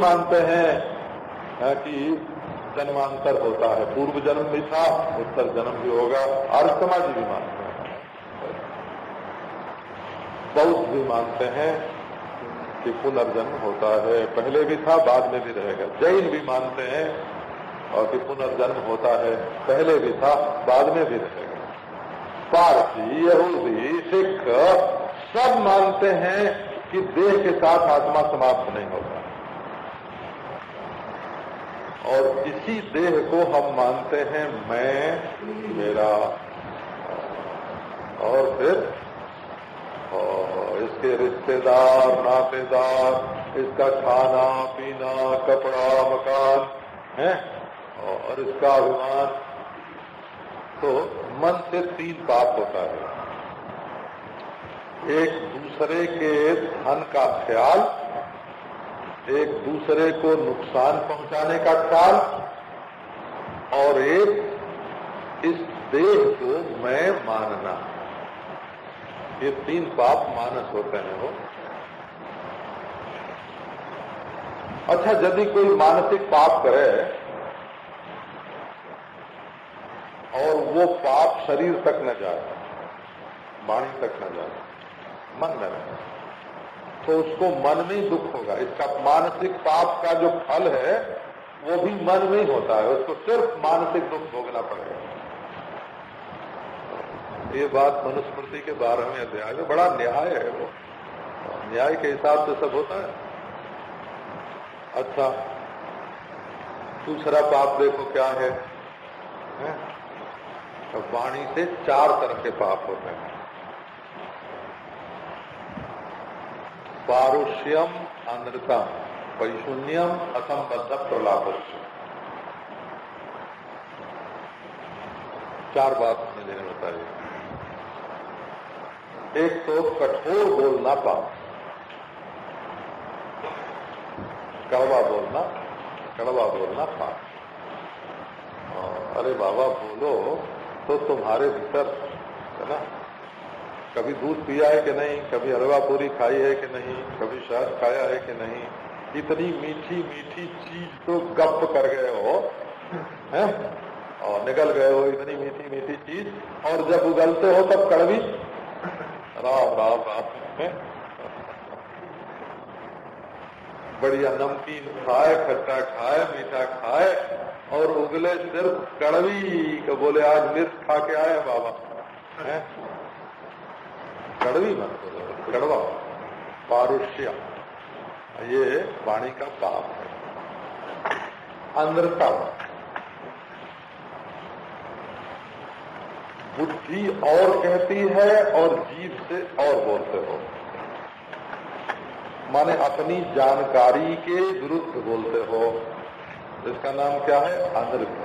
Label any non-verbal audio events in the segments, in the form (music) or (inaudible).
मानते हैं कि जन्मांतर होता है। पूर्व जन्म भी था, उत्तर जन्म भी होगा। आर्य समाज भी मानते हैं। बौद्ध भी मानते हैं कि पुनर्जन्म होता है। पहले भी था, बाद में भी रहेगा। जैन भी मानते हैं और कि पुनर्जन्म होता है। पहले भी था, बाद में भी रहेगा। पारसी, यहूदी, सिख सब मानते हैं कि देह के साथ आत्मा समाप्त नहीं होता। और इसी देह को हम मानते हैं, मैं, मेरा, और फिर, और इसके रिश्तेदार, नातेदार, इसका खाना, पीना, कपड़ा, मकान, है, और इसका अभिमान। तो मन से तीन पाप होता है। एक दूसरे के धन का ख्याल एक दूसरे को नुकसान पहुँचाने का ख्याल और एक इस देह को मैं मानना। ये तीन पाप मानस होते हैं वो। अच्छा यदि कोई मानसिक पाप करे और वो पाप शरीर तक न जाए, वाणी तक न जाए, मन में रहे। तो उसको मन में ही दुख होगा। इसका मानसिक पाप का जो फल है वो भी मन में ही होता है। उसको सिर्फ़ मानसिक दुख भोगना पड़ेगा। ये बात मनुस्मृति के बारहवें अध्याय में बड़ा न्याय है वो। न्याय के हिसाब से सब होता है। अच्छा दूसरा पाप देखो क्या है, वाणी से चार तरह के पाप होते हैं। पारुष्यम अनृतम पैशून्यम असंबद्ध प्रलाप चार बात मुझे बताइए। एक तो कठोर बोलना पाप। कड़वा बोलना कड़वा बोलना पाप। अरे बाबा बोलो तो तुम्हारे भीतर, है ना? कभी दूध पिया है कि नहीं, कभी हलवा पूरी खाई है कि नहीं, कभी शहद खाया है कि नहीं, इतनी मीठी मीठी चीज़ तो गप कर गए हो, हैं? और निकल गए हो इतनी मीठी मीठी चीज़, और जब उगलते हो तब कड़वी। राम राम राम। बढ़िया नमकीन खाए, खट्टा खाए, मीठा खाए, और उगले सिर्फ़ कड़वी बोले आज मिर्च खा के आए बाबा कड़वी मत बोलो कड़वा पारुष्य। ये वाणी का पाप है। अंदरता बुद्धि और कहती है और जीव से और बोलते हो। माने अपनी जानकारी के विरुद्ध बोलते हो। इसका नाम क्या है? अनृत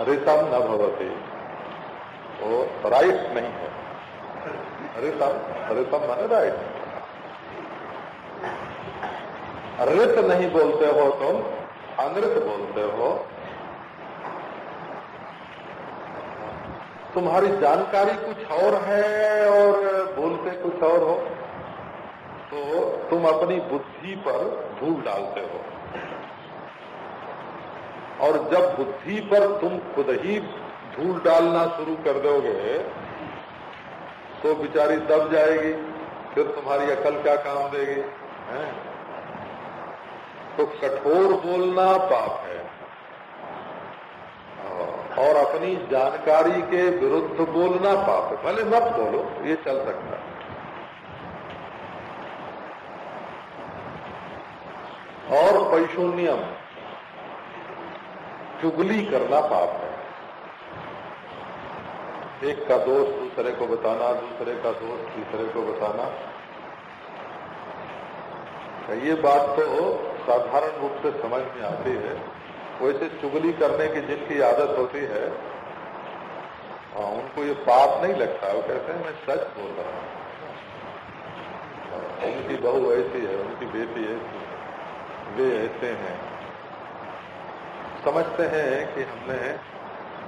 रितम न भवती। वो राइट नहीं है। रितम रितम माने राइट रित नहीं बोलते हो तुम, अनृत बोलते हो। तुम्हारी जानकारी कुछ और है और बोलते कुछ और हो तो तुम अपनी बुद्धि पर धूल डालते हो। और जब बुद्धि पर तुम खुद ही धूल डालना शुरू कर दोगे तो बिचारी दब जाएगी, फिर तुम्हारी अकल क्या काम देगी, है? तो कठोर बोलना पाप है। और अपनी जानकारी के विरुद्ध बोलना पाप है। भले मत बोलो, ये चल सकता है। और पैशून्यम, चुगली करना पाप है। एक का दोष दूसरे को बताना, दूसरे का दोष तीसरे को बताना। ये बात तो साधारण रूप से समझ में आती है। वैसे चुगली करने की जिनकी आदत होती है हाँ उनको ये पाप नहीं लगता। वो कहते हैं, मैं सच बोल रहा हूँ, उनकी बहू ऐसी है, उनकी बेटी ऐसी है। वे ऐसे हैं। समझते हैं कि हमने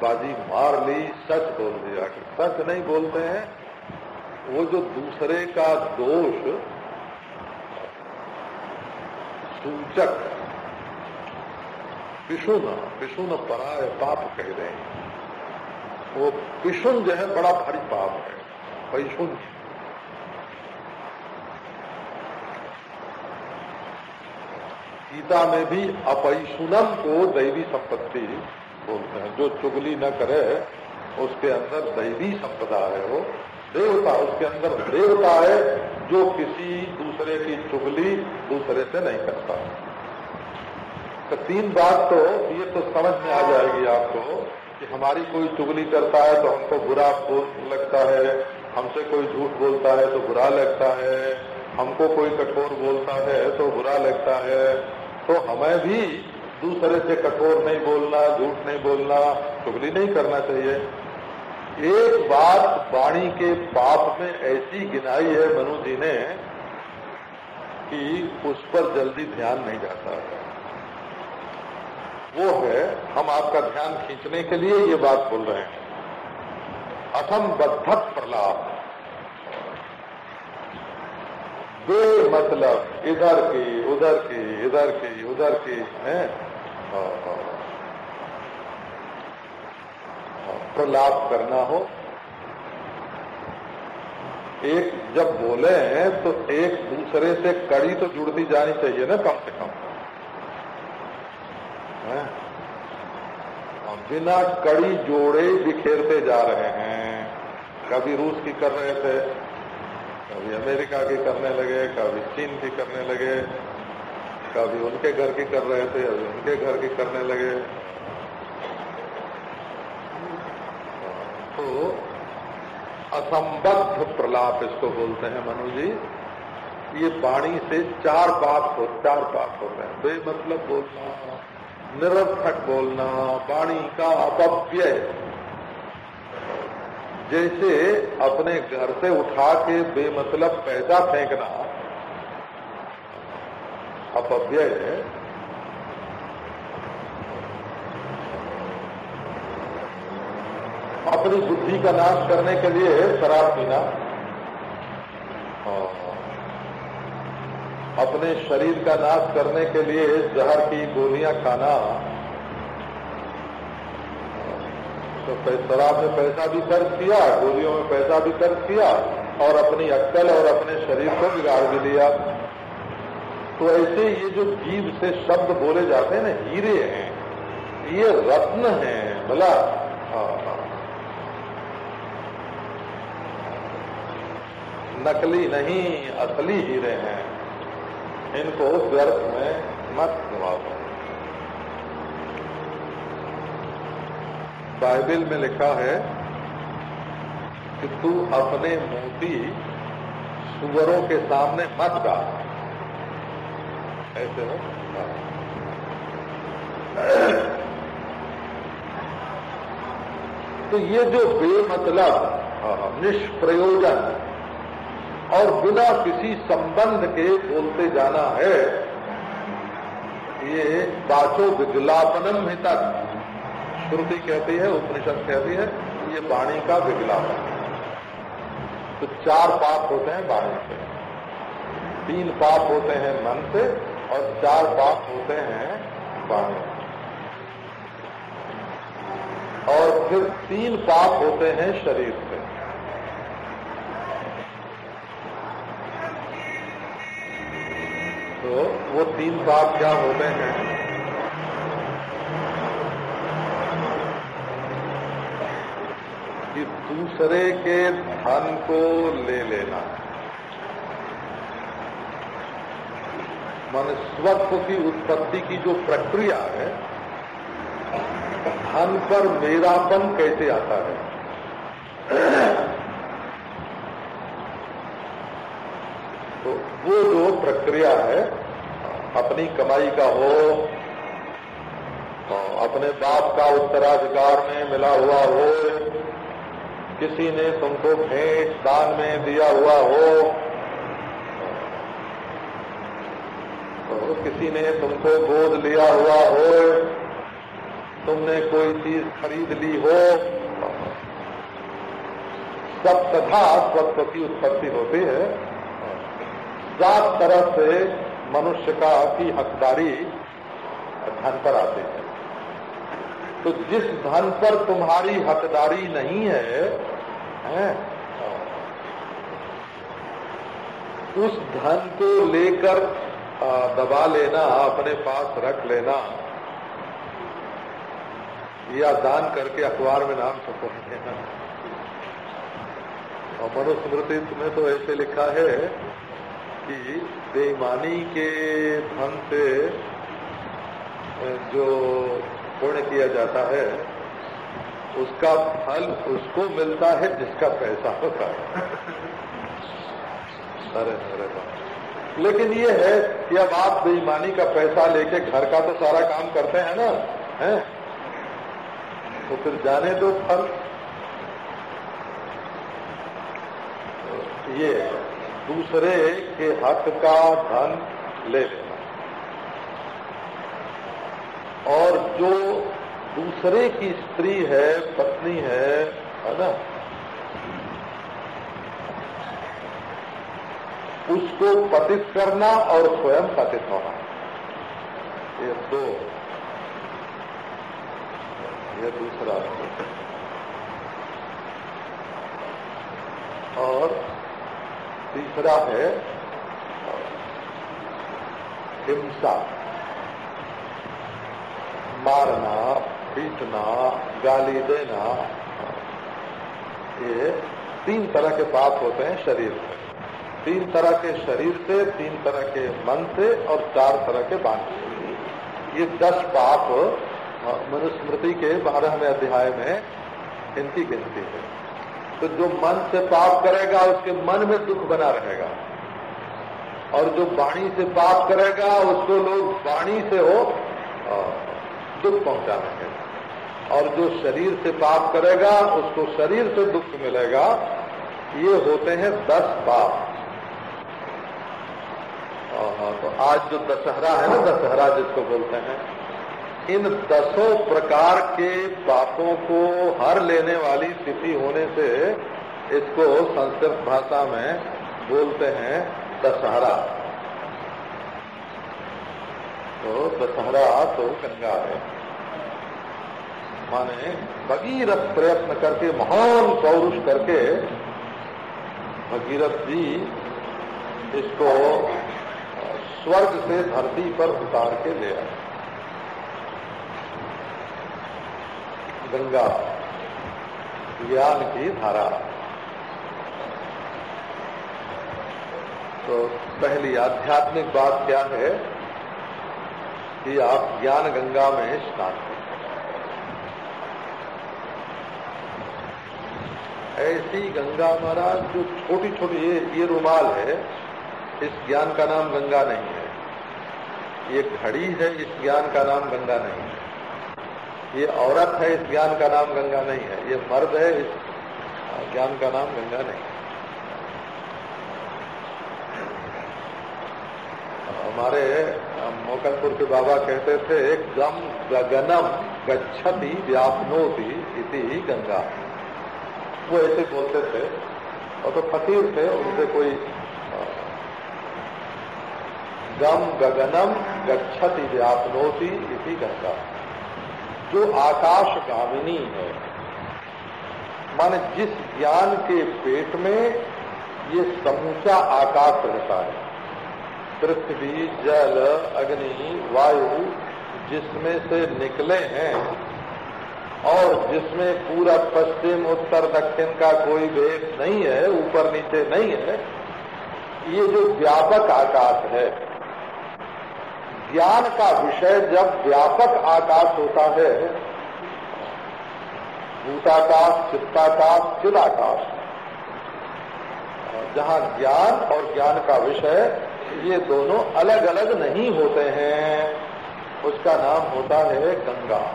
बाजी मार ली, सच बोल दिया। कि सच नहीं बोलते हैं, वो जो दूसरे का दोष, सूचक, पिशुन पिशुन पराय पाप कह रहे हैं। वो पिशुन जो है, बड़ा भारी पाप है, पैशुन। गीता में भी अपैशुनम को दैवी संपत्ति बोलते हैं जो चुगली न करे, उसके अंदर दैवी संपदा है वो। देवता, उसके अंदर देवता है, जो किसी दूसरे की चुगली दूसरे से नहीं करता। तो तीन बात तो ये तो समझ में आ जाएगी आपको कि हमारी कोई चुगली करता है तो हमको बुरा लगता है। हमसे कोई झूठ बोलता है तो बुरा लगता है। हमको कोई कठोर बोलता है तो बुरा लगता है। तो हमें भी दूसरे से कठोर नहीं बोलना, झूठ नहीं बोलना, चुगली नहीं करना चाहिए। एक बात वाणी के पाप में ऐसी गिनाई है मनु जी ने कि उस पर जल्दी ध्यान नहीं जाता है। वो है, हम आपका ध्यान खींचने के लिए ये बात बोल रहे हैं। अथम बद्धक प्रलाप। बे मतलब इधर की, उधर की, इधर की, उधर की, है? प्रलाप करना हो। एक जब बोले हैं तो एक दूसरे से कड़ी तो जुड़ती जानी चाहिए ना कम से कम? बिना कड़ी जोड़े बिखेरते जा रहे हैं। कभी रूस की कर रहे थे, कभी अमेरिका की करने लगे, कभी चीन की करने लगे। कभी उनके घर की कर रहे थे, अभी उनके घर की करने लगे। तो असंबद्ध प्रलाप इसको बोलते हैं मनु जी ये वाणी से चार बात हो, चार बात हैं। बे मतलब बोलना, निरर्थक बोलना, वाणी का अपव्यय जैसे अपने घर से उठा के बेमतलब पैसा फेंकना अपव्यय है। अपनी बुद्धि का नाश करने के लिए शराब पीना। अपने शरीर का नाश करने के लिए जहर की गोलियाँ खाना। तो शराब में पैसा भी खर्च किया, गोलियों में पैसा भी खर्च किया और अपनी अक्कल और अपने शरीर को बिगाड़ भी लिया तो ऐसे ये जो जीव से शब्द बोले जाते हैं ना, हीरे हैं, ये रत्न हैं, भला। हाँ हाँ। नकली नहीं, असली हीरे हैं। इनको व्यर्थ में मत गवाओ बाइबल में लिखा है कि तू अपने मोती सुअरों के सामने मत डाल। ऐसे हो? तो ये जो बेमतलब निष्प्रयोजन और बिना किसी संबंध के बोलते जाना है, ये बाचो विज्ञापनम हिता श्रुति कहती है, उपनिषद कहती है, ये वाणी का विज्ञापन। तो चार पाप होते हैं वाणी से, तीन पाप होते हैं मन से और चार पाप होते हैं वाणी और फिर तीन पाप होते हैं शरीर से तो वो तीन पाप क्या होते हैं? कि दूसरे के धन को ले लेना। मन स्वत्व की उत्पत्ति की जो प्रक्रिया है, धन पर मेरापन कैसे आता है? तो वो जो प्रक्रिया है, अपनी कमाई का हो अपने बाप का उत्तराधिकार में मिला हुआ हो, किसी ने तुमको भेंट दान में दिया हुआ हो तो किसी ने तुमको गोद लिया हुआ हो तुमने कोई चीज़ खरीद ली हो सब तथा स्वत्व की उत्पत्ति होती है। सात तरह से मनुष्य का की हकदारी धन पर आते हैं। तो जिस धन पर तुम्हारी हकदारी नहीं है, है उस धन को लेकर दबा लेना, अपने पास रख लेना। या दान करके अखबार में नाम छपवा देना और मनुस्मृति में तो ऐसे लिखा है कि बेईमानी के धन से जो पुण्य किया जाता है, उसका फल उसको मिलता है जिसका पैसा होता है। (laughs) अरे अरे लेकिन ये है कि अब आप बेईमानी का पैसा लेके घर का तो सारा काम करते हैं ना, हैं? तो फिर जाने दो फल। ये दूसरे के हक का धन ले लेना। और जो दूसरे की स्त्री है, पत्नी है है ना? उसको पतित करना और स्वयं पतित होना। ये दो। ये दूसरा। और तीसरा है हिंसा। मारना, पीटना, गाली देना, ये तीन तरह के पाप होते हैं शरीर से तीन तरह के शरीर से, तीन तरह के मन से और चार तरह के बाण से। ये दस पाप मनुस्मृति के बारहवें अध्याय में इनकी गिनती है। तो जो मन से पाप करेगा, उसके मन में दुख बना रहेगा। और जो वाणी से पाप करेगा, उसको लोग वाणी से हो दुख पहुंचाएँगे और जो शरीर से पाप करेगा, उसको शरीर से दुख मिलेगा। ये होते हैं दस पाप। तो आज जो दशहरा है ना, दशहरा जिसको बोलते हैं, इन दसों प्रकार के पापों को हर लेने वाली तिथि होने से इसको संस्कृत भाषा में बोलते हैं दशहरा। तो दशहरा तो गंगा है। माने भगीरथ प्रयत्न करके, महान पौरुष करके, भगीरथ जी इसको स्वर्ग से धरती पर उतार के ले आए। गंगा, ज्ञान की धारा। तो पहली आध्यात्मिक बात क्या है कि आप ज्ञान गंगा में स्नान करें। ऐसी गंगा महाराज, जो छोटी छोटी ये ये रुमाल है, इस ज्ञान का नाम गंगा नहीं है। ये घड़ी है, इस ज्ञान का नाम गंगा नहीं है। ये औरत है, इस ज्ञान का नाम गंगा नहीं है। ये मर्द है, इस ज्ञान का नाम गंगा नहीं है। हमारे मोकलपुर के बाबा कहते थे गम गगनम गच्छति व्यापनोति इति गंगा। वो ऐसे बोलते थे। और तो फकीर थे, उनसे कोई गम गगनम गच्छति व्यापनोति इति गंगा जो आकाश गामिनी है, माने जिस ज्ञान के पेट में ये समूचा आकाश रहता है, पृथ्वी, जल, अग्नि, वायु, जिसमें से निकले हैं, और जिसमें पूरा पश्चिम, उत्तर, दक्षिण का कोई भेद नहीं है, ऊपर नीचे नहीं है, ये जो व्यापक आकाश है ज्ञान का विषय जब व्यापक आकाश होता है, भूताकाश, चित्ताकाश, चिदाकाश। जहाँ ज्ञान और ज्ञान का विषय, ये दोनों अलग अलग नहीं होते हैं। उसका नाम होता है गंगा।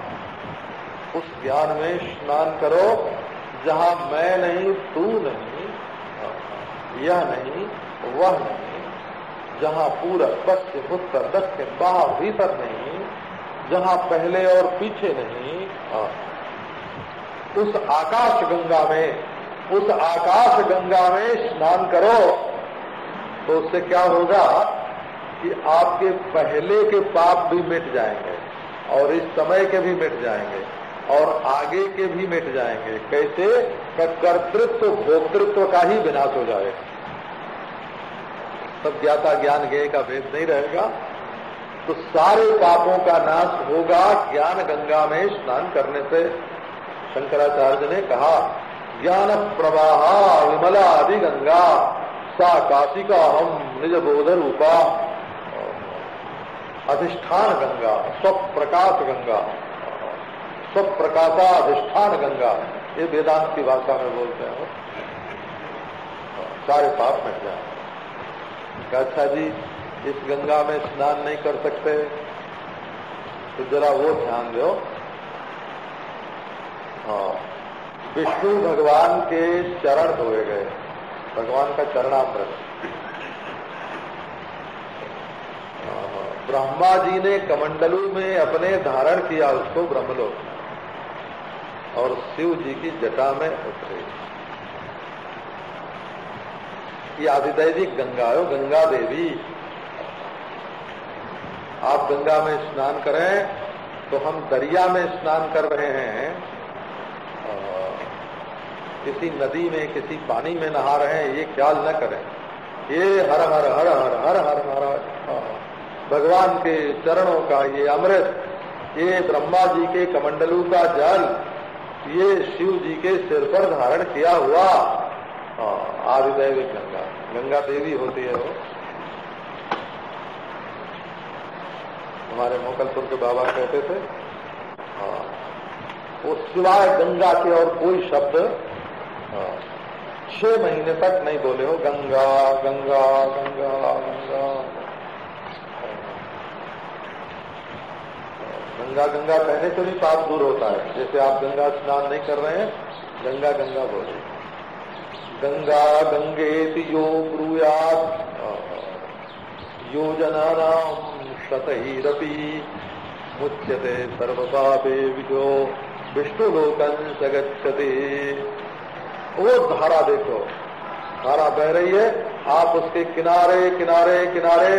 उस ज्ञान में स्नान करो, जहाँ मैं नहीं, तू नहीं, यह नहीं, वह नहीं। जहाँ पूरा पश्चिम उत्तर दक्षिण बाहर भीतर नहीं, जहाँ पहले और पीछे नहीं उस आकाश गंगा में, उस आकाश गंगा में स्नान करो तो उससे क्या होगा कि आपके पहले के पाप भी मिट जाएँगे, और इस समय के भी मिट जाएँगे, और आगे के भी मिट जाएँगे। कैसे? कर्तृत्व भोक्तृत्व का ही विनाश हो जाएगा। तब ज्ञाता ज्ञान ज्ञ का भेद नहीं रहेगा। तो सारे पापों का नाश होगा ज्ञान गंगा में स्नान करने से। शंकराचार्य ने कहा, ज्ञान प्रवाह विमला आदि गंगा, सा काशी का हम निज बोध रूपा। अधिष्ठान गंगा, स्वप्रकाश गंगा स्वप्रकाशाधिष्ठान गंगा। ये वेदांत की भाषा में बोलते हैं। सारे पाप मिट जाए अच्छा जी इस गंगा में स्नान नहीं कर सकते तो जरा वो ध्यान दो। हाँ। विष्णु भगवान के चरण धोए गए। भगवान का चरणामृत। हाँ, ब्रह्मा जी ने कमंडलू में अपने धारण किया उसको ब्रह्मलोक और शिव जी की जटा में उतरे। आदिदैविक गंगा है गंगा देवी। आप गंगा में स्नान करें तो हम दरिया में स्नान कर रहे हैं। किसी नदी में, किसी पानी में नहा रहे हैं, ये ख्याल न करें। ये हर हर हर हर हर हर हर भगवान के चरणों का ये अमृत, ये ब्रह्मा जी के कमंडलू का जल, ये शिव जी के सिर पर धारण किया हुआ। आदिदैविक गंगा। गंगा देवी होती है वो। हमारे मोकलपुर के बाबा कहते थे हाँ वो सिवाय गंगा के और कोई शब्द छह महीने तक नहीं बोले हो। गंगा गंगा गंगा गंगा। गंगा गंगा कहने से भी पाप दूर होता है। जैसे आप गंगा स्नान नहीं कर रहे हैं, गंगा गंगा बोले। गंगा गंगे यो ब्रूयात। योजना शतरपी मुच्यते सर्वपापे विजो। विष्णु लोकन सगछते वो धारा देखो। धारा बह रही है। आप उसके किनारे किनारे किनारे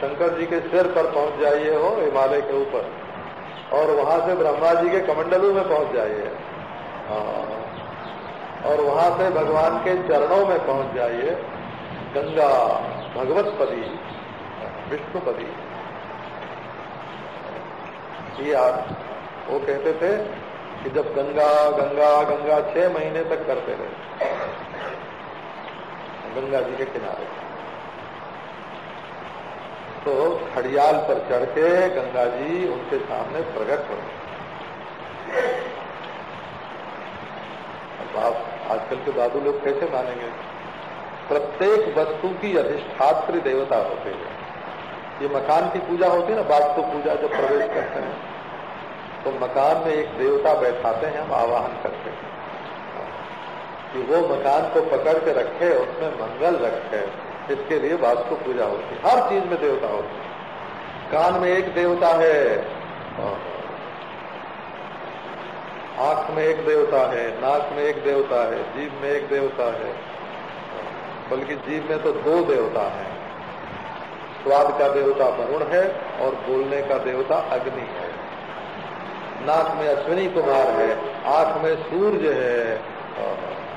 शंकर जी के सिर पर पहुँच जाइए हो, हिमालय के ऊपर। और वहाँ से ब्रह्मा जी के कमंडलों में पहुँच जाइए। हाँ। और वहाँ से भगवान के चरणों में पहुँच जाइए। गंगा भगवतपति विष्णुपति ये आप, वो कहते थे कि जब गंगा गंगा गंगा छह महीने तक करते रहे। गंगा जी के किनारे। तो खड़ियाल पर चढ़ के गंगा जी उनके सामने प्रकट हो आजकल के दादू लोग कैसे मानेंगे? प्रत्येक वस्तु की अधिष्ठात्री देवता होते हैं। ये मकान की पूजा होती है ना वास्तु पूजा जब प्रवेश करते हैं तो मकान में एक देवता बैठाते हैं, हम आवाहन करते हैं। कि वो मकान को पकड़ के रखे, उसमें मंगल रखे, इसके लिए वास्तु पूजा होती है। हर चीज़ में देवता होती है। कान में एक देवता है। आँख में एक देवता है, नाक में एक देवता है जीव में एक देवता है। बल्कि जीव में तो दो देवता है। स्वाद का देवता वरुण है और बोलने का देवता अग्नि है। नाक में अश्विनी कुमार है, आँख में सूर्य है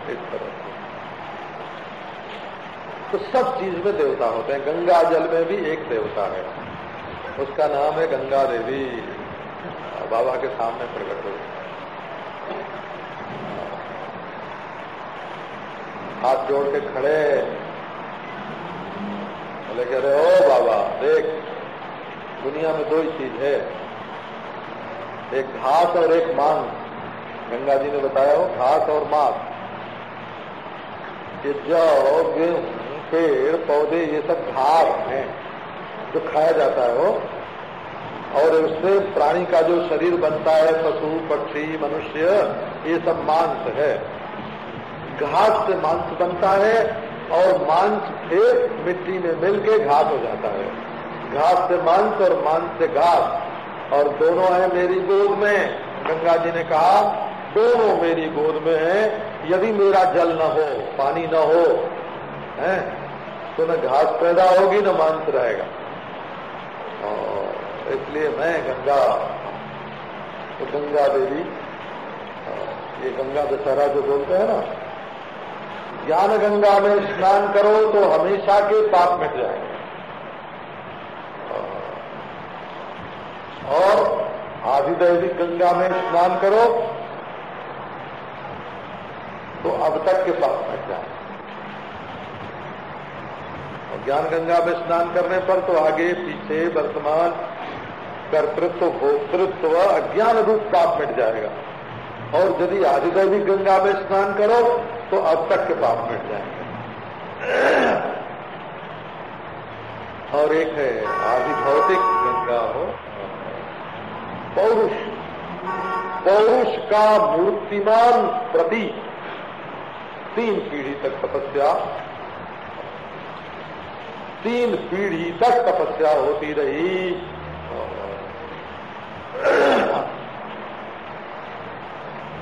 इस तरह से। तो सब चीज़ में देवता होते हैं। गंगा जल में भी एक देवता है। उसका नाम है गंगा देवी। बाबा के सामने प्रकट हो। हाथ जोड़ के खड़े। बोले कह रहे, ओ बाबा, देख, दुनिया में दो ही चीज़ है। एक घास और एक मांस गंगा जी ने बताया हो घास और मांस कि जौ, गेहूँ, पेड़, पौधे, ये सब घास हैं, जो खाया जाता है वो। और उससे प्राणी का जो शरीर बनता है, पशु, पक्षी, मनुष्य, ये सब मांस है। घास से मांस बनता है और मांस फिर मिट्टी में मिलके घास हो जाता है। घास से मांस और मांस से घास। और दोनों है मेरी गोद में। गंगा जी ने कहा, दोनों मेरी गोद में है, यदि मेरा जल न हो, पानी न हो, है तो न घास पैदा होगी, न मांस रहेगा। इसलिए मैं गंगा तो गंगा देवी ये गंगा दशहरा जो बोलते हैं ना ज्ञान गंगा में स्नान करो तो हमेशा के पाप मिट जाएँगे और आधिदैविक गंगा में स्नान करो तो अब तक के पाप मिट जाएँगे और ज्ञान गंगा में स्नान करने पर तो आगे पीछे वर्तमान कर्तृत्व, भोक्तृत्व, अज्ञान रूप पाप मिट जाएगा। और यदि आधिदैविक गंगा में स्नान करो तो अब तक के पाप मिट जाएँगे। और एक है, आदि भौतिक गंगा हो, पौरुष। पौरुष का मूर्तिमान प्रति तीन पीढ़ी तक तपस्या, तीन पीढ़ी तक तपस्या होती रही।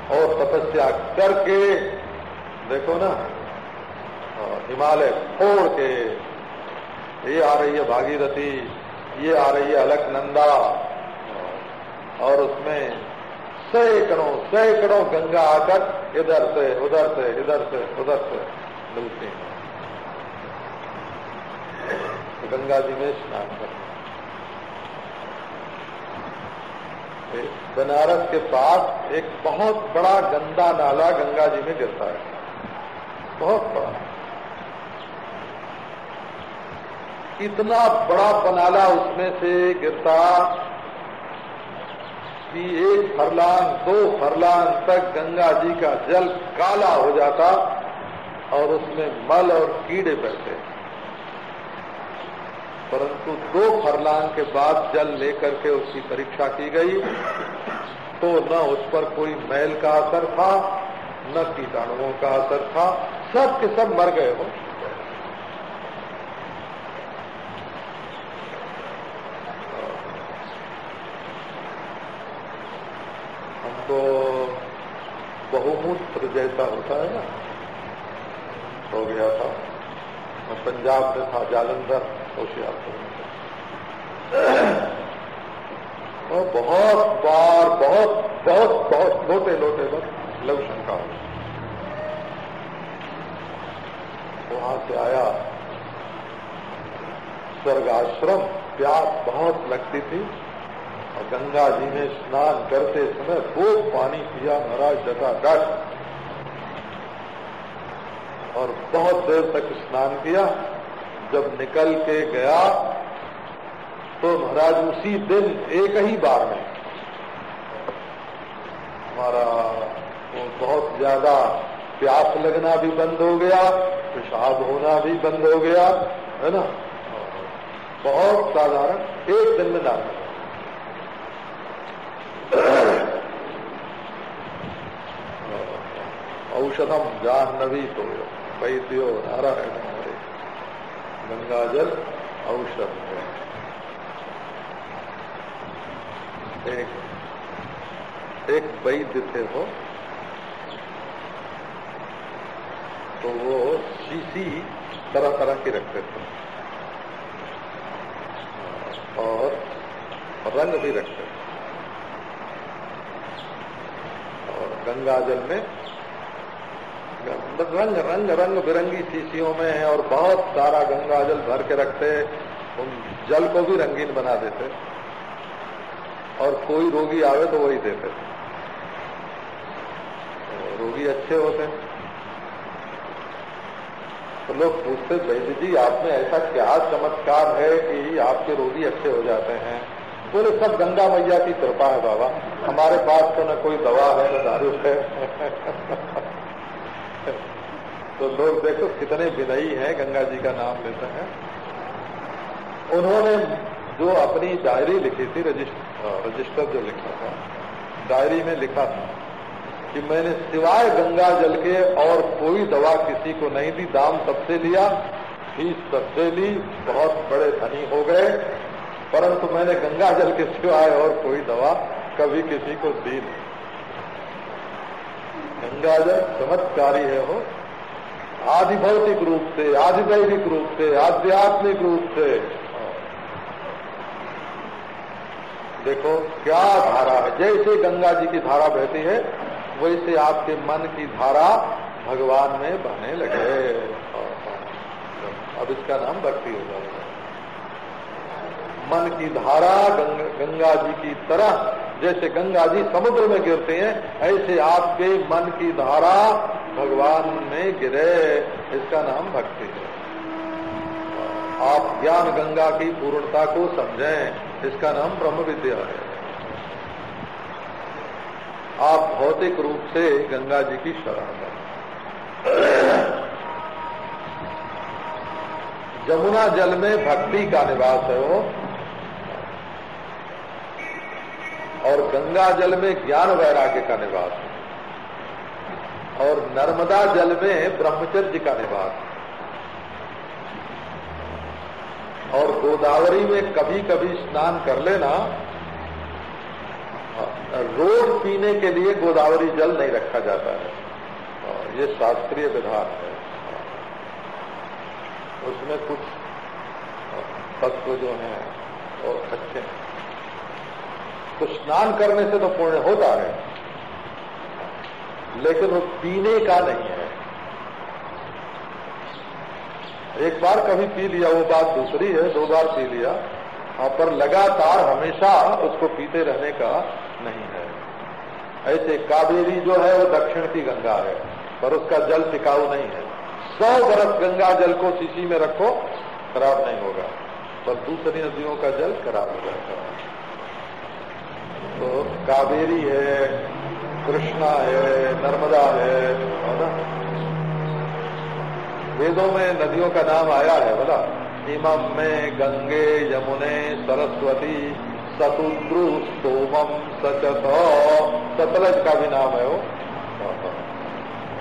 और तपस्या करके, देखो ना हिमालय फोड़ के, ये आ रही है भागीरथी, ये आ रही है अलकनंदा, और उसमें सैकड़ों सैकड़ों गंगा आकर इधर से, उधर से, इधर से, उधर से मिलती हैं। गंगा जी में स्नान करते बनारस के पास एक बहुत बड़ा गंदा नाला गंगा जी में गिरता है। बहुत बड़ा। इतना बड़ा बनाला उसमें से गिरता कि एक फरलांग, दो फरलांग तक गंगा जी का जल काला हो जाता और उसमें मल और कीड़े बैठे परंतु दो फरलांग के बाद जल लेकर के उसकी परीक्षा की गई तो न उस पर कोई मैल का असर था, न कीटाणुओं का असर था। सब के सब मर गए हो। हमको बहुमूत्र जैसा होता है ना? हो गया था। पंजाब में था, जालंधर। होशियारपुर और बहुत बार, बहुत बहुत बहुत लोटे लोटे बस लघु शंका वहाँ से आया। स्वर्गाश्रम प्यास बहुत लगती थी और गंगा जी में स्नान करते समय खूब पानी पिया, महाराज डट। और बहुत देर तक स्नान किया। जब निकल के गया तो महाराज उसी दिन एक ही बार में। हमारा वो बहुत ज़्यादा प्यास लगना भी बंद हो गया, पेशाब होना भी बंद हो गया, है ना? बहुत साधारण, एक दिन में डालना औषधम जाह्नवी तो वैद्यो नारायण। गंगा जल औषध है। एक एक वैद्य थे वो। तो वो शीशी तरह तरह की रखते थे। और रंग भी रखते थे। और गंगा जल में रंग रंग रंग बिरंगी शीशियों में है और बहुत सारा गंगा जल भर के रखते, उन जल को भी रंगीन बना देते। और कोई रोगी आवे तो वही देते। तो रोगी अच्छे होते। तो लोग पूछते, वैद्य जी आप में ऐसा क्या चमत्कार है कि आपके रोगी अच्छे हो जाते हैं? बोले, सब गंगा मैया की कृपा है बाबा। हमारे पास तो न कोई दवा है, न दारू है। (laughs) तो लोग देखो कितने विनयी हैं, गंगा जी का नाम लेते हैं। उन्होंने जो अपनी डायरी लिखी थी रजिस्टर जो लिखा था, डायरी में लिखा था कि मैंने सिवाय गंगा जल के और कोई दवा किसी को नहीं दी, दाम सबसे लिया, फ़ीस सबसे ली, बहुत बड़े धनी हो गए, परंतु मैंने गंगा जल के सिवाय और कोई दवा कभी किसी को दी नहीं। गंगा जल चमत्कारी है हो आदि भौतिक रूप से आदि दैविक रूप से आध्यात्मिक रूप से। देखो क्या धारा है? जैसे गंगा जी की धारा बहती है वैसे आपके मन की धारा भगवान में बहने लगे। अब इसका नाम भक्ति हो जाएगा। मन की धारा गंग, गंगा जी की तरह जैसे गंगा जी समुद्र में गिरते हैं ऐसे आपके मन की धारा भगवान में गिरे, इसका नाम भक्ति है। आप ज्ञान गंगा की पूर्णता को समझें, इसका नाम ब्रह्म विद्या है। आप भौतिक रूप से गंगा जी की शरण करें। जमुना जल में भक्ति का निवास है वो। और गंगा जल में ज्ञान वैराग्य का निवास है। और नर्मदा जल में ब्रह्मचर्य का निवास। और गोदावरी में कभी कभी स्नान कर लेना रोज पीने के लिए गोदावरी जल नहीं रखा जाता है। ये शास्त्रीय विधान है। उसमें कुछ तत्व जो हैं और अच्छे हैं। तो स्नान करने से तो पुण्य होता है। लेकिन वो पीने का नहीं है। एक बार कभी पी लिया, वो बात दूसरी है, दो बार पी लिया। हाँ पर लगातार हमेशा उसको पीते रहने का नहीं है। ऐसे कावेरी जो है, वो दक्षिण की गंगा है, पर उसका जल टिकाऊ नहीं है। सौ बरस गंगा जल को शीशी में रखो, खराब नहीं होगा। पर दूसरी नदियों का जल खराब हो जाएगा तो कावेरी है कृष्णा है नर्मदा है ना? वेदों में नदियों का नाम आया है, बोला। इमम में गंगे यमुने सरस्वती सतुद्रु सोमम सचत। सतलज का भी नाम है वो।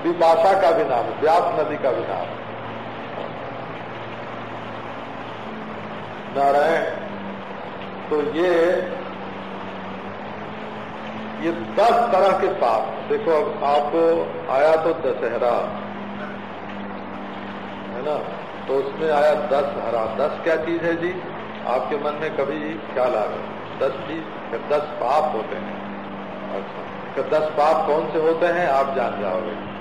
विपाशा का भी नाम है व्यास नदी का भी नाम। है नारायण तो ये ये दस तरह के पाप। देखो, अब आपको आया तो दशहरा, है ना? तो उसमें आया दस हरा। दस क्या चीज़ है जी? आपके मन में कभी ख्याल आ गया? दस चीज़ दस पाप होते हैं। अच्छा। दस पाप कौन से होते हैं? आप जान जाओगे।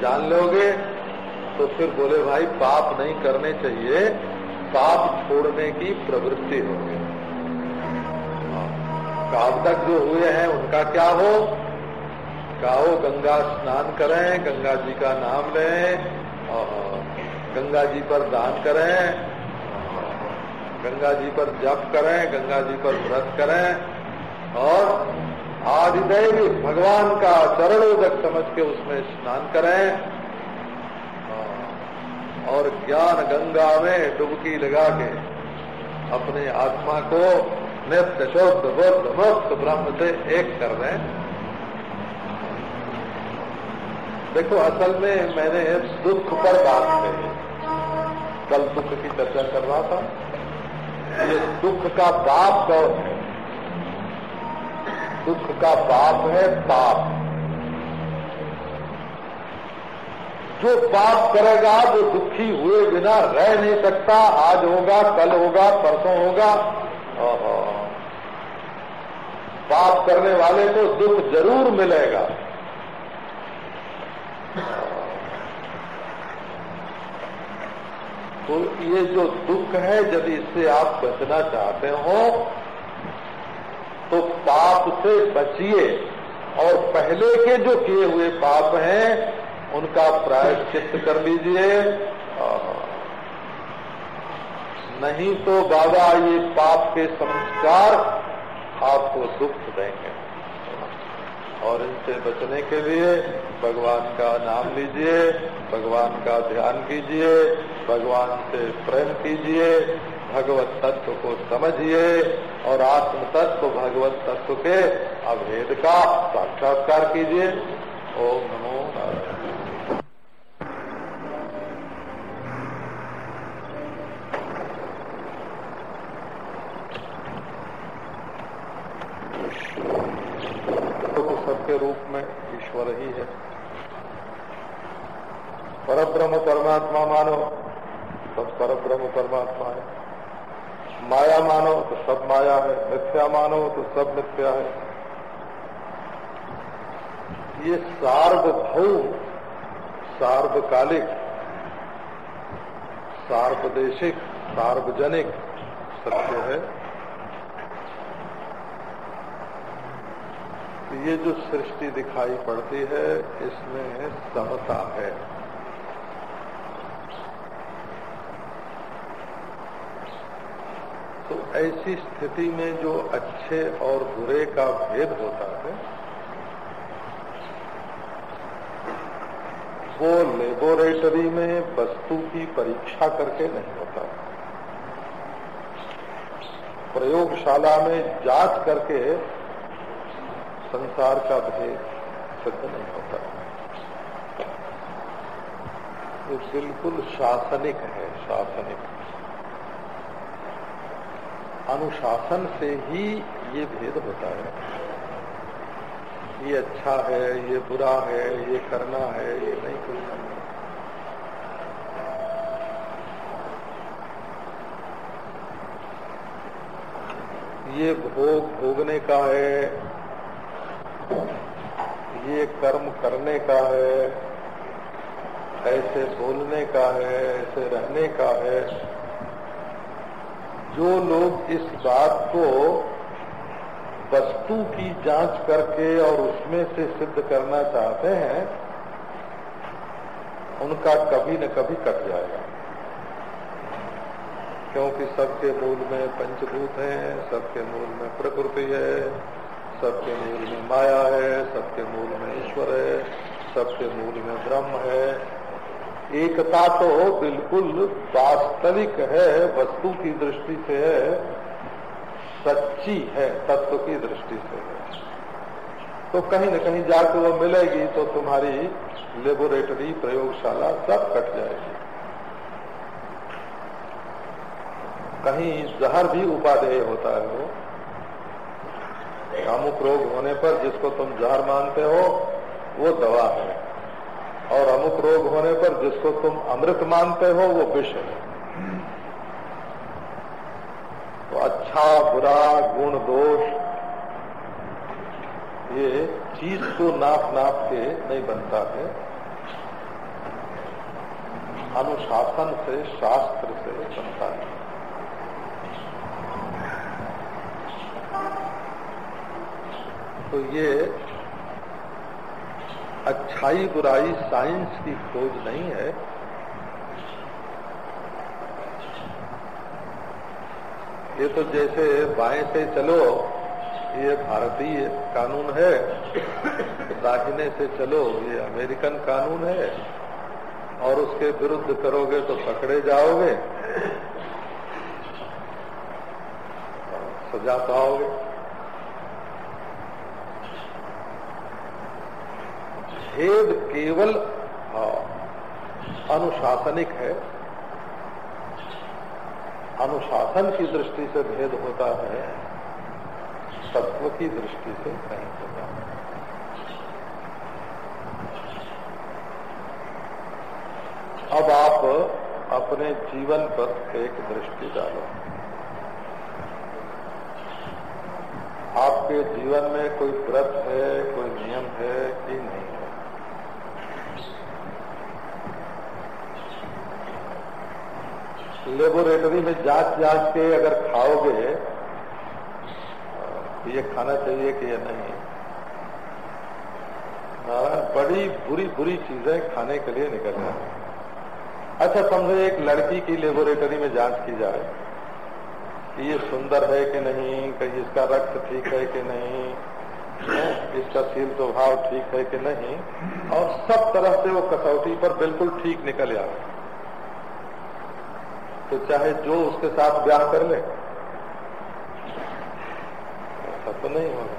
जान लोगे तो फिर बोले, भाई, पाप नहीं करने चाहिए। पाप छोड़ने की प्रवृत्ति होगी। अब तक जो हुए हैं, उनका क्या हो? कहो, गंगा स्नान करें, गंगा जी का नाम लें गंगा जी पर दान करें गंगा जी पर जप करें, गंगा जी पर व्रत करें, और आदिदेव भगवान का चरणोदक समझ के उसमें स्नान करें और ज्ञान गंगा में डुबकी लगा के अपने आत्मा को नित्य शुद्ध बुद्ध मुक्त ब्रह्म से एक कर रहे देखो, असल में मैंने दुख पर बात कही कल दुख की चर्चा कर रहा था। ये दुख का बाप कौन है? दुख का बाप है पाप। जो पाप करेगा वो दुखी हुए बिना रह नहीं सकता, आज होगा, कल होगा, परसों होगा पाप करने वाले को दुख ज़रूर मिलेगा। तो ये जो दुख है यदि इससे आप बचना चाहते हो तो पाप से बचिए। और पहले के जो किए हुए पाप हैं, उनका प्रायश्चित कर लीजिए। नहीं तो बाबा, ये पाप के संस्कार आपको दुख देंगे। और इनसे बचने के लिए भगवान का नाम लीजिए, भगवान का ध्यान कीजिए, भगवान से प्रेम कीजिए, भगवत तत्व को समझिए और आत्म तत्व भगवत तत्व के अभेद का साक्षात्कार कीजिए। ओम नमो नारायण के रूप में ईश्वर ही है परब्रह्म परमात्मा मानो सब परब्रह्म परमात्मा है माया मानो तो सब माया है मिथ्या मानो तो सब मिथ्या है ये सार्वभौम सार्वकालिक सार्वदेशिक सार्वजनिक सत्य है। ये जो सृष्टि दिखाई पड़ती है, इसमें समता है। तो ऐसी स्थिति में जो अच्छे और बुरे का भेद होता है, वो लेबोरेटरी में वस्तु की परीक्षा करके नहीं होता। प्रयोगशाला में जाँच करके संसार का भेद सिद्ध नहीं होता। ये बिल्कुल शासनिक है, शासनिक। अनुशासन से ही ये भेद होता है। ये अच्छा है, ये बुरा है, ये करना है, ये नहीं करना। ये भोग भोगने का है, ये कर्म करने का है, ऐसे बोलने का है, ऐसे रहने का है। जो लोग इस बात को वस्तु की जाँच करके और उसमें से सिद्ध करना चाहते हैं, उनका कभी न कभी कट जाएगा। क्योंकि सबके मूल में पंचभूत हैं, सबके मूल में प्रकृति है, सबके मूल में माया है, सबके मूल में ईश्वर है, सबके मूल में ब्रह्म है। एकता तो बिल्कुल वास्तविक है, वस्तु की दृष्टि से है, सच्ची है, तत्व की दृष्टि से है। तो कहीं न कहीं जाकर वो मिलेगी तो तुम्हारी लेबोरेटरी प्रयोगशाला सब कट जाएगी। कहीं जहर भी उपादेय होता है वो। कामुक रोग होने पर जिसको तुम जहर मानते हो, वो दवा है। और अमुक रोग होने पर जिसको तुम अमृत मानते हो, वो विष है। तो अच्छा बुरा, गुण, दोष, ये चीज़ को नाप नाप के नहीं बनता है। अनुशासन से, शास्त्र से बनता है। तो ये अच्छाई बुराई साइंस की खोज नहीं है। ये तो जैसे बाएँ से चलो, ये भारतीय कानून है। दाहिने से चलो, ये अमेरिकन कानून है। और उसके विरुद्ध करोगे तो पकड़े जाओगे। सजा पाओगे। भेद केवल अनुशासनिक है। अनुशासन की दृष्टि से भेद होता है, तत्व की दृष्टि से नहीं होता। है अब आप अपने जीवन पर एक दृष्टि डालो। आपके जीवन में कोई व्रत है, कोई नियम है कि नहीं है लेबोरेटरी में जाँच जाँच के अगर खाओगे, ये खाना चाहिए कि ये नहीं? बड़ी बुरी बुरी चीज़ें खाने के लिए निकल जाए अच्छा समझो एक लड़की की लेबोरेटरी में जाँच की जाए कि ये सुंदर है कि नहीं कहीं इसका रक्त ठीक है कि नहीं इसका शील स्वभाव ठीक है कि नहीं, और सब तरह से वो कसौटी पर बिल्कुल ठीक निकल आए। तो चाहे जो उसके साथ ब्याह कर ले। ऐसा तो नहीं होगा।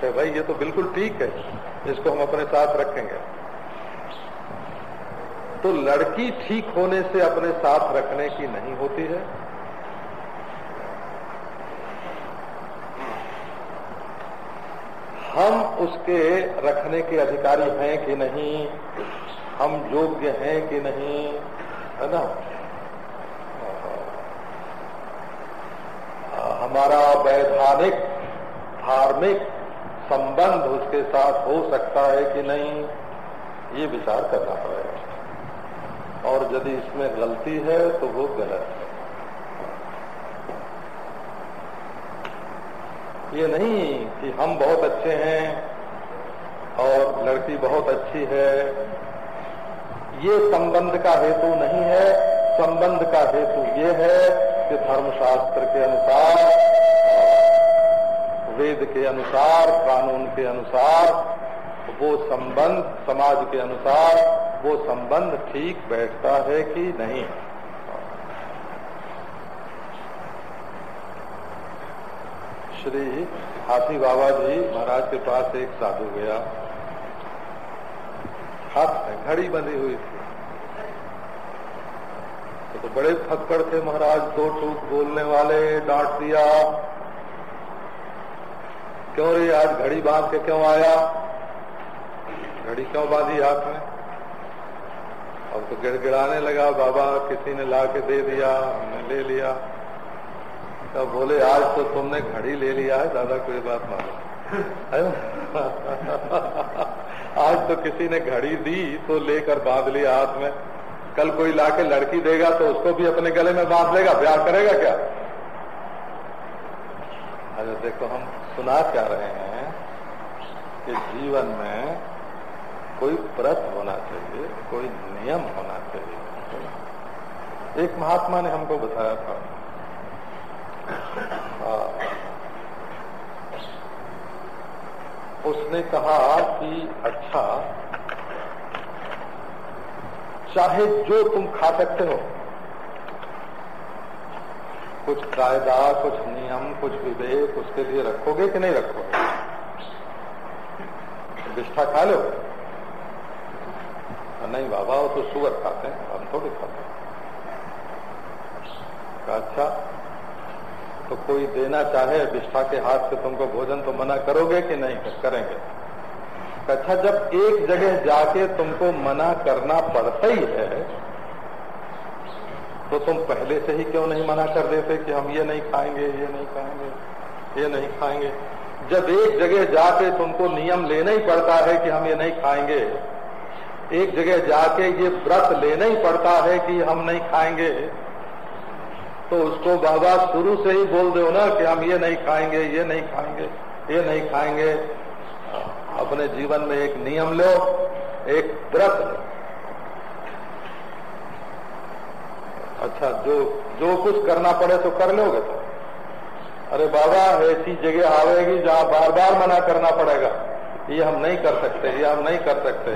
तो भाई, ये तो बिल्कुल ठीक है। इसको हम अपने साथ रखेंगे। तो लड़की ठीक होने से अपने साथ रखने की नहीं होती है। हम उसके रखने के अधिकारी हैं कि नहीं? हम योग्य हैं कि नहीं? है ना? हमारा वैधानिक, धार्मिक संबंध उसके साथ हो सकता है कि नहीं, ये विचार करना पड़ेगा। और यदि इसमें गलती है तो वो गलत है। ये नहीं कि हम बहुत अच्छे हैं और लड़की बहुत अच्छी है। ये संबंध का हेतु नहीं है। संबंध का हेतु ये है कि धर्मशास्त्र के अनुसार वेद के अनुसार कानून के अनुसार वो संबंध समाज के अनुसार वो संबंध ठीक बैठता है कि नहीं? श्री हाथी बाबा जी महाराज के पास एक साधु गया। हाथ में घड़ी बंधी हुई थी। तो, बड़े फक्कड़ थे महाराज दो टूक बोलने वाले डांट दिया। क्यों रे? आज घड़ी बाँध के क्यों आया? घड़ी क्यों बांधी हाथ में? अब तो गिड़गिड़ाने लगा, बाबा किसी ने ला के दे दिया, हमने ले लिया। तो बोले, आज तो तुमने घड़ी ले लिया है, दादा कोई बात मालूम (laughs) आज तो किसी ने घड़ी दी तो लेकर बाँध लिया हाथ में। कल कोई लाके लड़की देगा तो उसको भी अपने गले में बाँध लेगा, प्यार करेगा क्या? अरे देखो, हम सुना क्या रहे हैं कि जीवन में कोई व्रत होना चाहिए, कोई नियम होना चाहिए एक महात्मा ने हमको बताया था हाँ। उसने कहा कि अच्छा चाहे जो तुम खा सकते हो कुछ कायदा, कुछ नियम, कुछ विवेक उसके लिए रखोगे कि नहीं रखोगे? विष्ठा खा लो। नहीं, बाबा, वो तो शुगर खाते हैं, हम थोड़ी खाते हैं। अच्छा तो कोई देना चाहे विष्ठा के हाथ से तुमको भोजन तो मना करोगे कि नहीं? करेंगे। अच्छा जब एक जगह जाके तुमको मना करना पड़ता ही है तो तुम पहले से ही क्यों नहीं मना कर देते कि हम ये नहीं खाएँगे, ये नहीं खाएँगे, ये नहीं खाएँगे? जब एक जगह जाके तुमको नियम लेना ही पड़ता है कि हम ये नहीं खाएँगे, एक जगह जाके ये व्रत लेना ही पड़ता है कि हम नहीं खाएँगे तो उसको बाबा शुरू से ही बोल दो ना कि हम ये नहीं खाएँगे, ये नहीं खाएँगे, ये नहीं खाएँगे। अपने जीवन में एक नियम लो, एक व्रत लो। अच्छा जो जो कुछ करना पड़े तो कर लोगे तो। अरे बाबा ऐसी जगह आवेगी जहाँ बार बार मना करना पड़ेगा। ये हम नहीं कर सकते, ये हम नहीं कर सकते,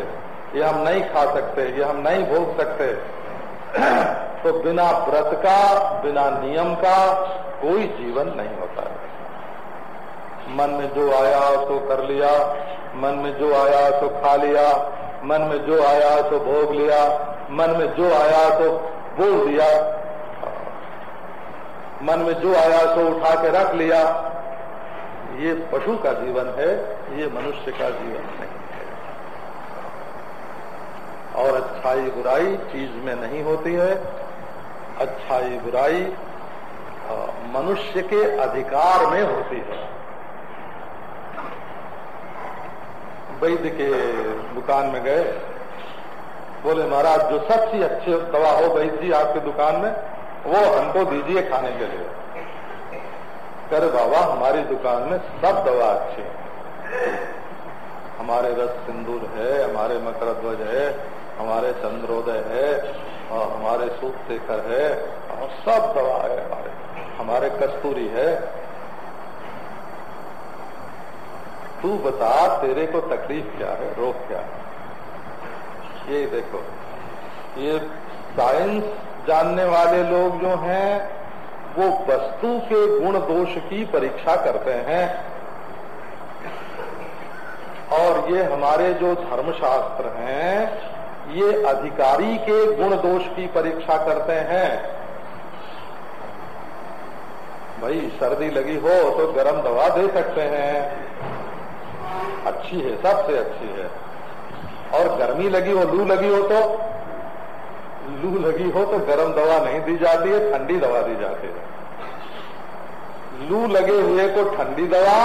ये हम नहीं खा सकते, ये हम नहीं भोग सकते। (clears throat) तो बिना व्रत का, बिना नियम का कोई जीवन नहीं होता। है मन में जो आया तो कर लिया, मन में जो आया तो खा लिया, मन में जो आया तो भोग लिया, मन में जो आया तो बोल दिया। मन में जो आया तो उठा के रख लिया। ये पशु का जीवन है, ये मनुष्य का जीवन नहीं है। और अच्छाई बुराई चीज़ में नहीं होती है। अच्छाई बुराई मनुष्य के अधिकार में होती है। वैद्य के दुकान में गए। बोले, महाराज, जो सबसे अच्छी दवा हो गई थी आपके दुकान में, वो हमको दीजिए खाने के लिए। कर बाबा, हमारी दुकान में सब दवा अच्छी हमारे रस सिंदूर है, हमारे मकर ध्वज है, हमारे चंद्रोदय है, और हमारे सूख शेखर है, और सब दवा है हमारे। हमारे कस्तूरी है। तू बता, तेरे को तकलीफ़ क्या है, रोग क्या है? ये देखो, ये साइंस जानने वाले लोग जो हैं, वो वस्तु के गुण दोष की परीक्षा करते हैं। और ये हमारे जो धर्मशास्त्र हैं, ये अधिकारी के गुण दोष की परीक्षा करते हैं। भाई, सर्दी लगी हो तो गर्म दवा दे सकते हैं। अच्छी है, सबसे अच्छी है। और गर्मी लगी हो, लू लगी हो तो लू लगी हो तो गर्म दवा नहीं दी जाती है, ठंडी दवा दी जाती है। लू लगे हुए को ठंडी दवा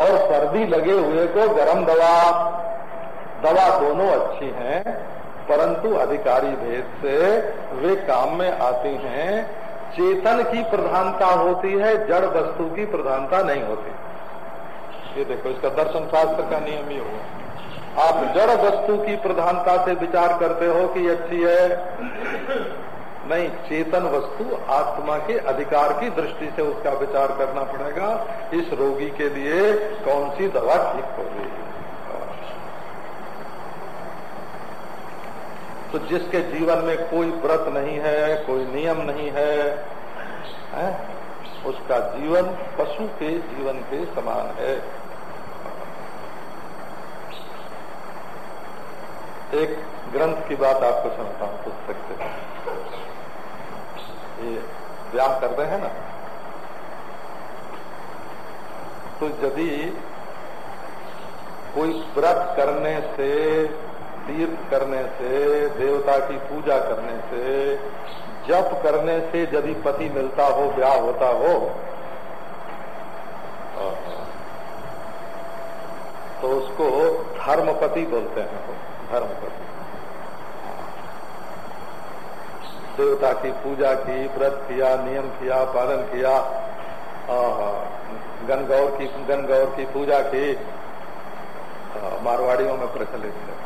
और सर्दी लगे हुए को गर्म दवा। दवा दोनों अच्छी हैं, परंतु अधिकारी भेद से वे काम में आती हैं। चेतन की प्रधानता होती है, जड़ वस्तु की प्रधानता नहीं होती। ये देखो, इसका दर्शन शास्त्र का नियम ही हो आप जड़ वस्तु की प्रधानता से विचार करते हो कि अच्छी है। नहीं चेतन वस्तु आत्मा के अधिकार की दृष्टि से उसका विचार करना पड़ेगा। इस रोगी के लिए कौन सी दवा ठीक होगी तो जिसके जीवन में कोई व्रत नहीं है कोई नियम नहीं है, है उसका जीवन पशु के जीवन के समान है। एक ग्रंथ की बात आपको सुनता हूँ, पुस्तक से। ये ब्याह करते हैं ना? तो यदि कोई व्रत करने से, तीर्थ करने से, देवता की पूजा करने से, जप करने से यदि पति मिलता हो, ब्याह होता हो तो उसको धर्मपति बोलते हैं। धर्मपति देवता की पूजा की, व्रत किया, नियम किया, पालन किया गनगौर की गनगौर की पूजा की मारवाड़ियों में प्रचलित है।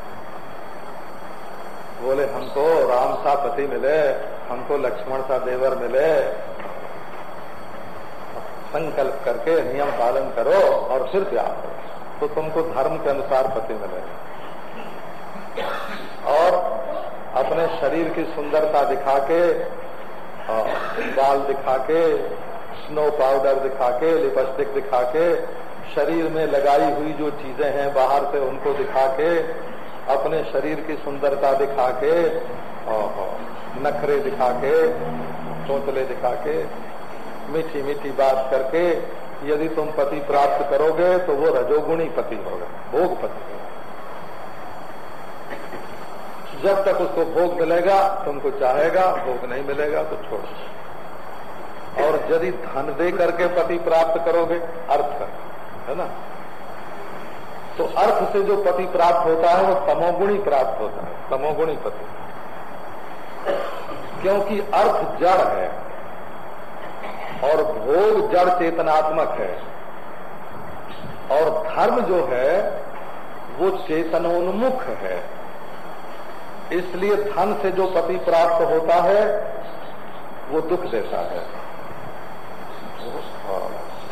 बोले, हमको राम सा पति मिले, हमको लक्ष्मण सा देवर मिले। संकल्प करके नियम पालन करो और फिर ब्याह करो। तो तुमको धर्म के अनुसार पति मिलेगा। और अपने शरीर की सुंदरता दिखा के बाल दिखा के स्नो पाउडर दिखा के लिपस्टिक दिखा के, शरीर में लगाई हुई जो चीज़ें हैं बाहर से उनको दिखा के, अपने शरीर की सुंदरता दिखा के नखरे दिखा के चौतले दिखा के, मीठी मीठी बात करके, यदि तुम पति प्राप्त करोगे तो वो रजोगुणी पति होगा भोग पति होगा। जब तक उसको भोग मिलेगा, तुमको चाहेगा, भोग नहीं मिलेगा तो छोड़ और यदि धन दे करके पति प्राप्त करोगे, अर्थ, है ना? तो अर्थ से जो पति प्राप्त होता है, वो तमोगुणी प्राप्त होता है, तमोगुणी पति। क्योंकि अर्थ जड़ है, और भोग जड़ चेतनात्मक है, और धर्म जो है, वो चेतनोन्मुख है। इसलिए धन से जो पति प्राप्त होता है, वो दुख देता है।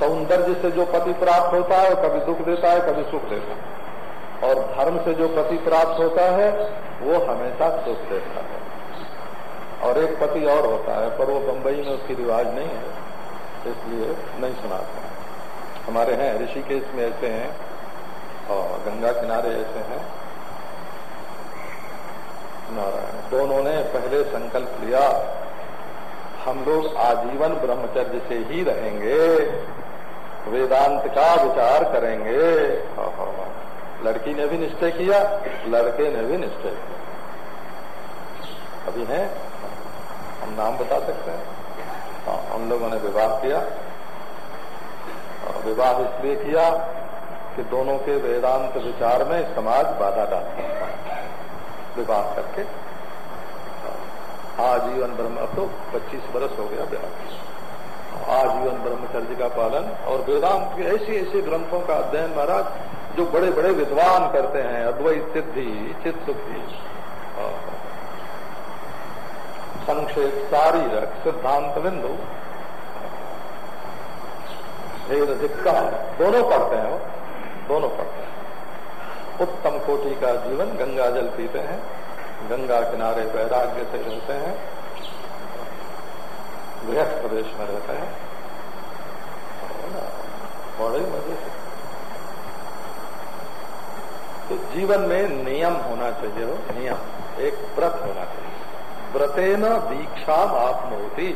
सौंदर्य से जो पति प्राप्त होता है कभी दुख देता है, कभी सुख देता है। और धर्म से जो पति प्राप्त होता है, वो हमेशा सुख देता है। और एक पति और होता है, पर वो बंबई में उसकी रिवाज नहीं है, इसलिए नहीं सुनाता। हमारे हैं ऋषिकेश में ऐसे हैं, और गंगा किनारे ऐसे हैं। नारायण। दोनों ने पहले संकल्प लिया, हम लोग आजीवन ब्रह्मचर्य से ही रहेंगे, वेदांत का विचार करेंगे। लड़की ने भी निश्चय किया, लड़के ने भी निश्चय किया। अभी है? हम नाम बता सकते हैं? हाँ हम लोगों ने विवाह किया। विवाह इसलिए किया कि दोनों के वेदांत विचार में समाज बाधा डालता था विवाह करके। आजीवन ब्रह्म, अब तो 25 वर्ष हो गया ब्याह आजीवन ब्रह्मचर्य का पालन और वेदांत के ऐसे ऐसे ग्रंथों का अध्ययन महाराज, जो बड़े बड़े विद्वान करते हैं, अद्वैत सिद्धि चित सुखी। संक्षेप शारीरक सिद्धांत बिंदु। भेद धिक्का दोनों पढ़ते हैं वो, दोनों पढ़ते हैं। उत्तम कोटि का जीवन गंगा जल पीते हैं, गंगा किनारे वैराग्य से रहते हैं गृह प्रदेश में रहते हैं। बड़े मज़े से। तो जीवन में नियम होना चाहिए हो नियम, एक व्रत होना चाहिए। व्रते न दीक्षा आप होती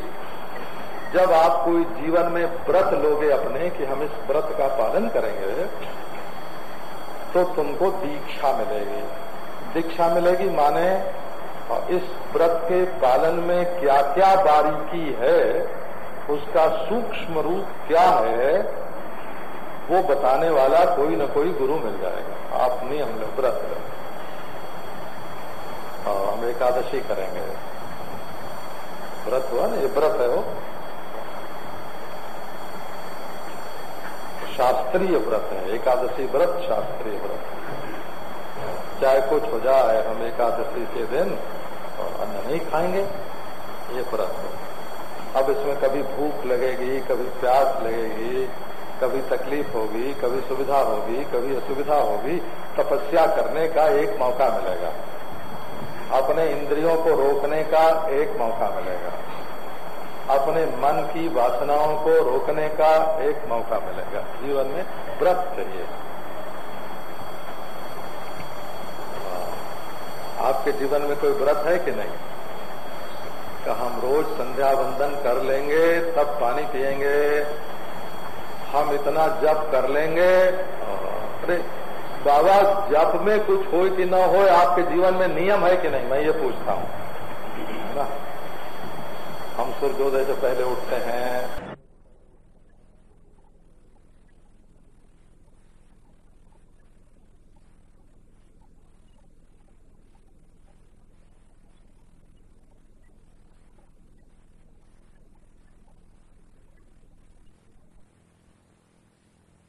जब आप कोई जीवन में व्रत लोगे अपने कि हम इस व्रत का पालन करेंगे तो तुमको दीक्षा मिलेगी। दीक्षा मिलेगी माने इस व्रत के पालन में क्या क्या बारीकी है उसका सूक्ष्म रूप क्या है वो बताने वाला कोई न कोई गुरु मिल जाएगा। आप नियम व्रत हाँ, हम एकादशी करेंगे। व्रत हुआ ना? ये व्रत है वो। शास्त्रीय व्रत है, एकादशी व्रत शास्त्रीय व्रत है। चाहे कुछ हो जाए, हम एकादशी के दिन अन्न नहीं खाएँगे, ये व्रत है। अब इसमें कभी भूख लगेगी, कभी प्यास लगेगी, कभी तकलीफ़ होगी, कभी सुविधा होगी, कभी असुविधा होगी, तपस्या करने का एक मौका मिलेगा। अपने इंद्रियों को रोकने का एक मौका मिलेगा। अपने मन की वासनाओं को रोकने का एक मौका मिलेगा। जीवन में व्रत चाहिए। आपके जीवन में कोई व्रत है कि नहीं? का हम रोज संध्या वंदन कर लेंगे, तब पानी पिएँगे हम इतना जप कर लेंगे। अरे, बाबा, जप में कुछ हो कि ना हो, आपके जीवन में नियम है कि नहीं? मैं ये पूछता हूँ। सूर्योदय से पहले उठते हैं।